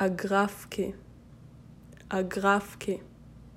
אגרפקה, אגרפקה.